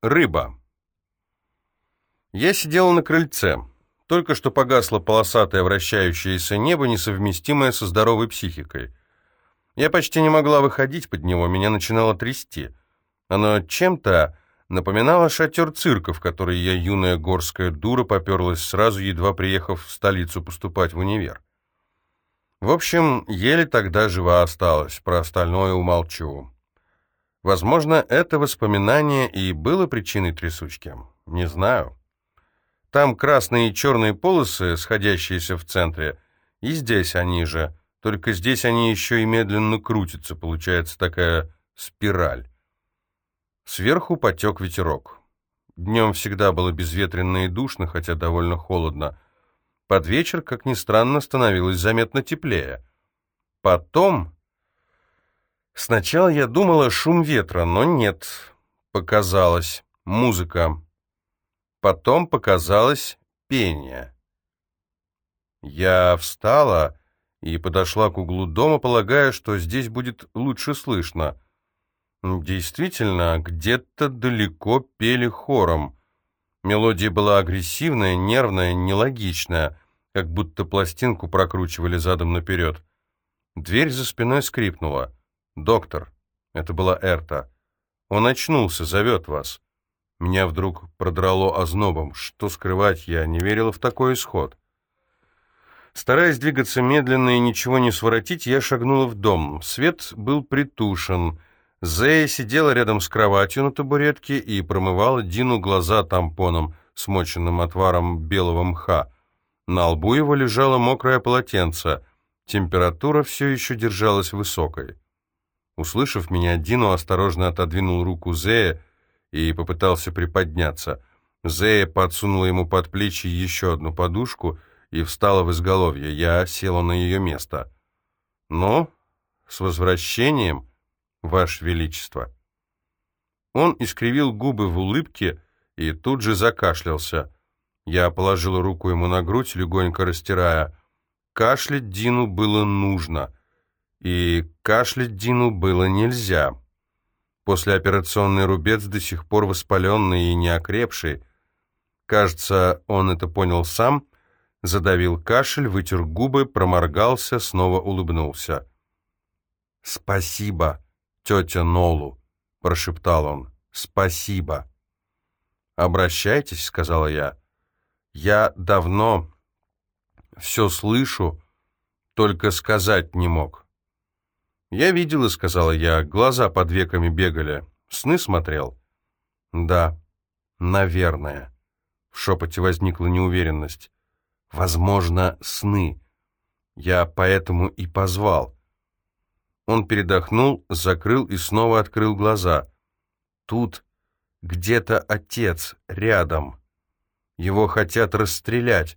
Рыба. Я сидел на крыльце. Только что погасло полосатое вращающееся небо, несовместимое со здоровой психикой. Я почти не могла выходить под него, меня начинало трясти. Оно чем-то напоминало шатер цирка, в который я, юная горская дура, поперлась сразу, едва приехав в столицу поступать в универ. В общем, еле тогда жива осталась, про остальное умолчу. Возможно, это воспоминание и было причиной трясучки. Не знаю. Там красные и черные полосы, сходящиеся в центре, и здесь они же, только здесь они еще и медленно крутятся, получается такая спираль. Сверху потек ветерок. Днем всегда было безветренно и душно, хотя довольно холодно. Под вечер, как ни странно, становилось заметно теплее. Потом... Сначала я думала шум ветра, но нет. Показалось. Музыка. Потом показалось пение. Я встала и подошла к углу дома, полагая, что здесь будет лучше слышно. Действительно, где-то далеко пели хором. Мелодия была агрессивная, нервная, нелогичная, как будто пластинку прокручивали задом наперед. Дверь за спиной скрипнула. «Доктор». Это была Эрта. «Он очнулся, зовет вас». Меня вдруг продрало ознобом. Что скрывать, я не верила в такой исход. Стараясь двигаться медленно и ничего не своротить, я шагнула в дом. Свет был притушен. Зея сидела рядом с кроватью на табуретке и промывала Дину глаза тампоном, смоченным отваром белого мха. На лбу его лежало мокрое полотенце. Температура все еще держалась высокой. Услышав меня, Дину осторожно отодвинул руку Зея и попытался приподняться. Зея подсунула ему под плечи еще одну подушку и встала в изголовье. Я села на ее место. «Ну, с возвращением!» Ваше Величество». Он искривил губы в улыбке и тут же закашлялся. Я положила руку ему на грудь, легонько растирая. Кашлять Дину было нужно, и кашлять Дину было нельзя. Послеоперационный рубец до сих пор воспаленный и неокрепший. Кажется, он это понял сам, задавил кашель, вытер губы, проморгался, снова улыбнулся. «Спасибо», тетя Нолу», — прошептал он. «Спасибо». «Обращайтесь», — сказала я. «Я давно все слышу, только сказать не мог». «Я видела», — сказала я, — «глаза под веками бегали. Сны смотрел?» «Да, наверное». В шепоте возникла неуверенность. «Возможно, сны. Я поэтому и позвал. Он передохнул, закрыл и снова открыл глаза. Тут где-то отец, рядом. Его хотят расстрелять.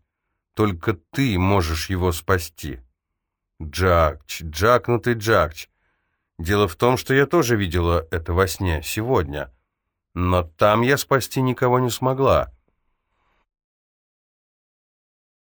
Только ты можешь его спасти. Джакч, джакнутый Джакч. Дело в том, что я тоже видела это во сне, сегодня. Но там я спасти никого не смогла.